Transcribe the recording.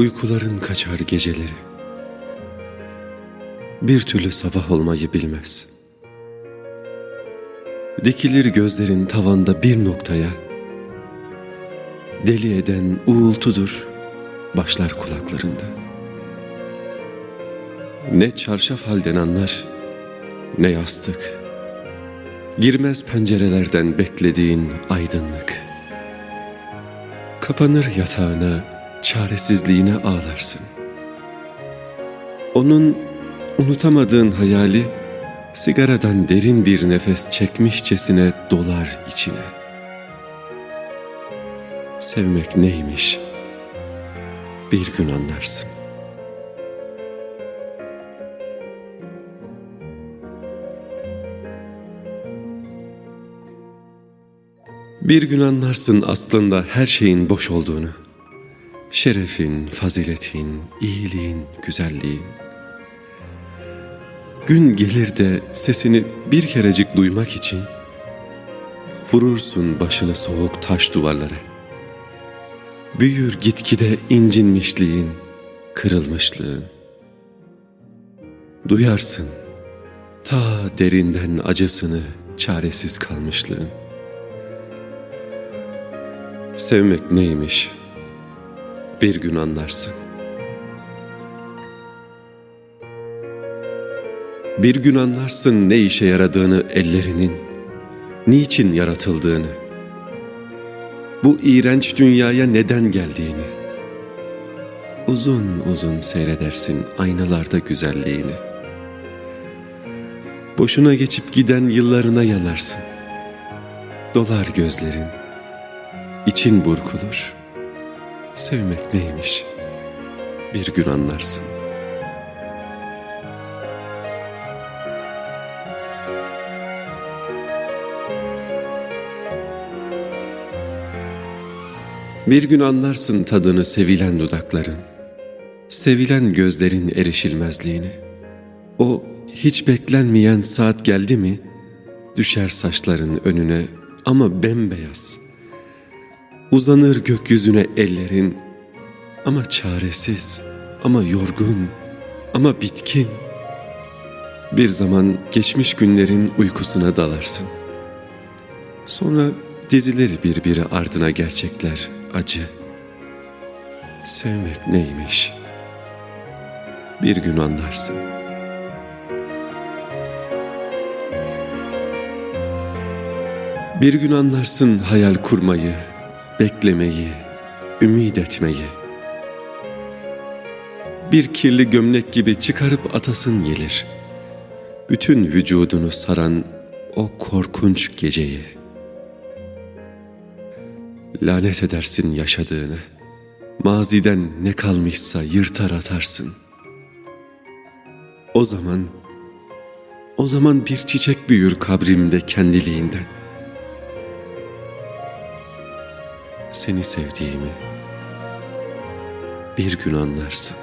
Uykuların kaçar geceleri. Bir türlü sabah olmayı bilmez. Dikilir gözlerin tavanda bir noktaya. Deli eden uğultudur başlar kulaklarında. Ne çarşaf halden anlar, ne yastık. Girmez pencerelerden beklediğin aydınlık. Kapanır yatağına, çaresizliğine ağlarsın. Onun unutamadığın hayali sigaradan derin bir nefes çekmişçesine dolar içine. Sevmek neymiş? Bir gün anlarsın. Bir gün anlarsın aslında her şeyin boş olduğunu. Şerefin, faziletin, iyiliğin, güzelliğin. Gün gelir de sesini bir kerecik duymak için vurursun başını soğuk taş duvarlara. Büyür gitgide incinmişliğin, kırılmışlığın. Duyarsın ta derinden acısını, çaresiz kalmışlığın. Sevmek neymiş? Bir gün anlarsın. Bir gün anlarsın ne işe yaradığını ellerinin, niçin yaratıldığını, bu iğrenç dünyaya neden geldiğini. Uzun uzun seyredersin aynalarda güzelliğini. Boşuna geçip giden yıllarına yanarsın. Dolar gözlerin, için burkulur. Sevmek neymiş? Bir gün anlarsın. Bir gün anlarsın tadını sevilen dudakların, sevilen gözlerin erişilmezliğini. O hiç beklenmeyen saat geldi mi, düşer saçların önüne ama bembeyaz. Uzanır gökyüzüne ellerin ama çaresiz, ama yorgun, ama bitkin. Bir zaman geçmiş günlerin uykusuna dalarsın. Sonra dizileri birbiri ardına gerçekler acı. Sevmek neymiş? Bir gün anlarsın. Bir gün anlarsın hayal kurmayı, beklemeyi, ümit etmeyi. Bir kirli gömlek gibi çıkarıp atasın gelir. Bütün vücudunu saran o korkunç geceyi. Lanet edersin yaşadığını. Maziden ne kalmışsa yırtar atarsın. O zaman, o zaman bir çiçek büyür kabrimde kendiliğinden. Seni sevdiğimi bir gün anlarsın.